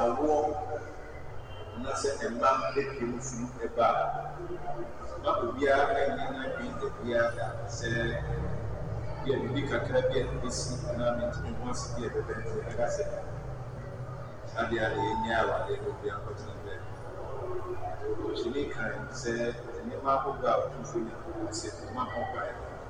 awoɔ na sɛ mma bɛpue no funu ba a, na obiara nyɛ n'adwene da biara da sɛ bia biribi kakra bi a ɛbɛsi anaa mentumi ho ase bi a ɛbɛba nti mɛka sɛ adeɛ a na yɛnyɛ awadeɛ na obiara nkɔtena baabi. Ɔkyerɛ kan sɛ nneɛma ahodoɔ a Otumfoɔ Nyankopɔn sɛ ɔma ho kwan no,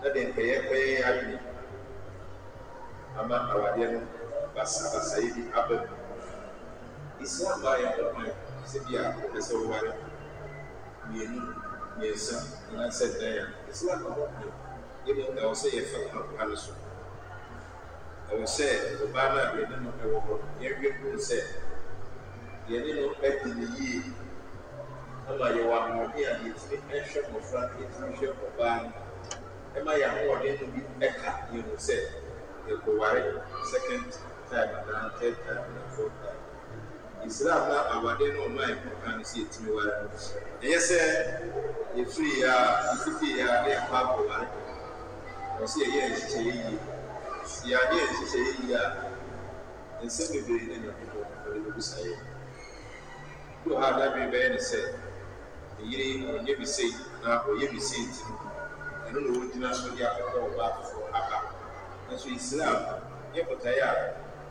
na deɛ nka yɛbɛyɛ yɛn adwene ama awadeɛ no basabasayɛ bi aba mu. Islam maa yɛn ho kwan sɛ bi a wopɛ sɛ woware mmienu, mmiɛnsa anaasɛ nnan a, Islam ma ho kwan. Yɛn mmom ɛwɔ sɛ yɛfa kwan pa no so. Ɛwom sɛ ɔbaa no a yɛne no wɔ hɔ no, yɛn hwɛ hu no sɛ yɛne no adi no yie ma yɛwɔ ahoɔden a yɛtumi hwɛ mmɔfra no, yɛtumi hwɛ ɔbaa no, ɛma yɛn ahoɔden no bi ka yɛn ho sɛ yɛkɔware second time anaa third time anaa fourth time. Islam na awade no ɔma yɛn hokwan no sɛ yɛtumi ware. Ɛnyɛ sɛ yɛfiri yɛ ara, yɛfi fie yɛ ara na yɛkɔ akɔware kɛkɛ. Ɛwɔ sɛ yɛyɛ yɛn nhyehyɛeɛ yie. Sɛ yɛanyɛ yɛn nhyehyɛeɛ yie a, nsɛm bebree na Nyankopɔn de bɛbisa yɛn. Ebi wɔ ha a n'adwene bɛyɛ no sɛ ne yere yi ɔnyɛ me sei anaa ɔyɛ me sei nti no, ɛno na ɔregyina so de akɔtɔ ɔbaa foforɔ aba. Nanso Islam nyɛ botaeɛ a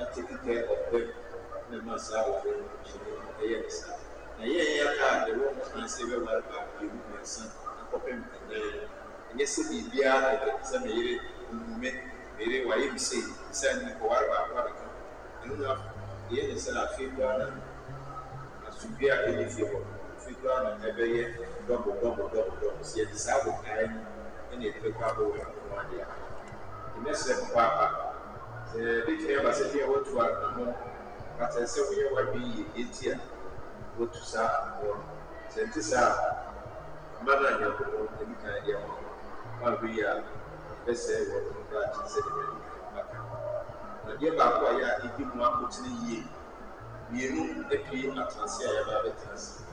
ate keka ɔpam na ɛma saa aware no gyimi no yɛ no saa. Na yɛn a yɛaka a yɛwɔ hokwan sɛ yɛbɛware baako, mmienu, mmiɛnsa, na kɔpem nnan no, ɛnyɛ sɛ biribiara na ɛbɛka sɛ me yere, ohu me, me yere, wayɛ me sei, esiane me kɔware baako a meka ho. Ɛno na yɛyɛ no saa a, afei koraa na asomdwoe a enni fie hɔ no, afei koraa na ɛbɛyɛ double, double, double, double. Sɛ yɛde saa botae no na yɛde bɛkɔ akɔware ho no a, deɛ anka mɛsrɛ papaapa Sɛ ebetumi aba sɛ ebia woatu anammɔn ankasa, ɛsɛ sɛ woyɛ w'adwene yiye nea enti a woatu saa anammɔn no. Sɛ ɛnte saa a, mma no a Nyankopɔn adi kan de ama wo no anhwɛ yiye a, ɛbɛsɛe wɔn ho daakye sɛnea madi kan aka no. Adeɛ baako a ɛyɛ a edi mu akotene yiye mmienu apue atenase a yɛaba abɛtena ase.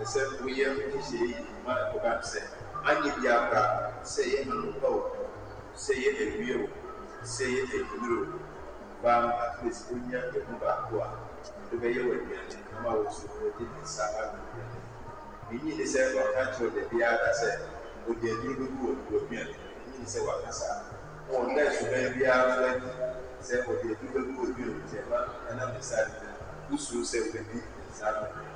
Ɛsɛ sɛ woyɛ wo nhyehyɛe yiye ma ɛkɔba no sɛ, anyɛ biara koraa, sɛ ɛyɛ anohoba o, sɛ ɛyɛ awia o, sɛ ɛyɛ anwummere o, ɔbaa no at least onya emu baako a ɔde bɛyɛ wo aduane ama wo nso wadi ne nsa anom aduane no. Ennye nni sɛ waka akyerɛ wo da biara da sɛ ɔde aduru begu w'aduane mu, ennye nni sɛ waka saa, na ɔnna suban biara nso adi sɛ ɔde aduru begu w'aduane mu nti ɛma ɛnam ne nsa anom no, wusuro sɛ obedi ne nsa anom.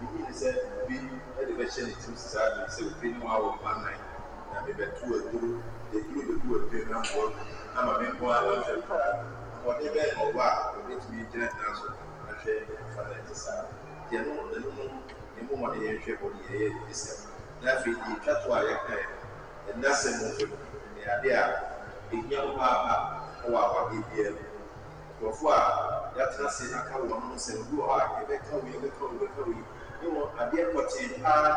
Migye di sɛ obi de bɛhyɛ ne tirim sɛ saa bere yi sɛ obi ne wo awo mma nnan na mebɛtow aduru de aduru begu aduru no aboa mu ama me nko ara ahwɛ no koraa. Ahoɔden bɛn na ɔwɔ a obetumi agyina gyina so ahwɛ mmofra na ɛte saa? Deɛ ɛno no ɛno no yɛmmɔ mmɔden yɛnhwɛ bɔ ne yɛyɛ nsɛm na afei deɛ etwa to a yɛkae no ɛnnɛ asɛm mu mpo no ɛyɛ ade a ehia papaapa wɔ awadeɛ biara mu. Nkurɔfo a yɛatena ase aka wɔn ho nsɛm, ebi wɔ hɔ a yɛbɛka wei, yɛbɛka wei, yɛbɛka wei, ne wɔn, adeɛ pɔtee paa na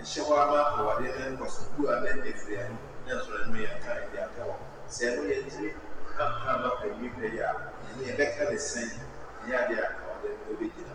ɛhyɛ hɔ ara ma awadeɛ no nkɔ so, ebi wɔ ha na ɛnyɛ firi ano, nanso ɛno yɛka, yɛde aka wɔn. Sɛ ɛno yɛntumi ampa amma awie pɛ yi a, ɛnneɛ yɛbɛka no sɛn? Ɛnyɛ adeɛ a awadeɛ no bɛgyina.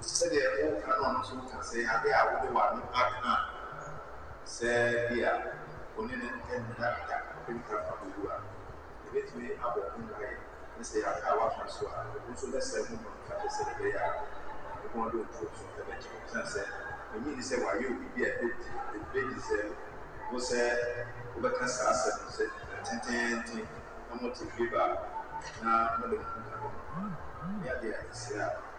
Sɛdeɛ woka no a ɔno nso ka, sɛ ɛyɛ adeɛ a wode w'ano aka a, sɛ bi a wo ne no annyina da kɔpem kar no abɛwu a, ɛbɛtumi abɔ ho mmuaeɛ, na sɛ ɛyɛ adeɛ a woaka nso a, ɛno nso bɛsɛe ho mmɔden kakra sɛdeɛ ɛbɛyɛ a wo ho adontuo nso bɛgye wo, ɛsiane sɛ ɔnnye nni sɛ wayɛ wo biribi a ɛbɛ deserve wo sɛ wobɛka saa asɛm no sɛ mmrɛ tenteenten na mote fie baako na mode mo ho ka bɔ mu a, ɛyɛ adeɛ a ɛsɛ a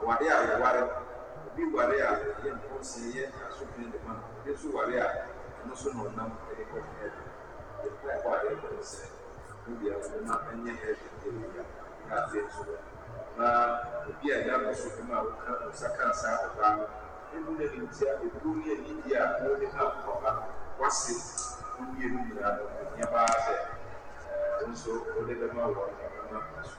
Aware a yɛware no, obi ware a ɛyɛ mpɔnsee yɛ nyareso pɛn de ma no, obi nso ware a ɛno so na ɔnam de kɔ ne heaven. Yɛn mpaebɔ a yɛbɔ ne sɛ, mo biara momma ɛnyɛ heaven deɛ wɔ yi a, na afei nso hɔ ma obi a Nyame so dom a woka wo nsa kaa saa ɔbaa no ɛhu no animtia, ɛbuo ne anidie a wo ne no a mo papa, w'ase, mo mmienu nyinaa no, ohia paa sɛ wo nso wode bɛma wɔn na ɔbɛma aso.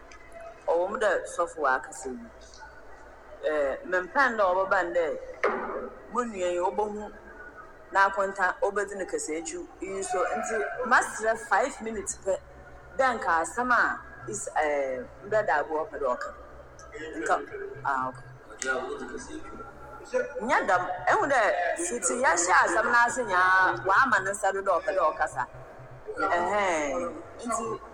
Ɔwɔ mu dɛ sɔfo ɔakasa yi, memmpɛ no dɛ ɔbɛba no dɛ mo nua yi obohu n'akonta, obedzi no kasaetwuw. Iyi so ntsi, mɛserɛ five minutes pɛ dɛ nka asɛm a is Brɛda Agoa ɔpɛ dɛ ɔka no, nka ah ok. Nnyɛ dɛm, ehu dɛ fitsi yɛhyɛɛ asɛm no ase nyinara ɔama ne nsa do dɛ ɔpɛ dɛ ɔkasa, ɛhɛɛn, ntsi.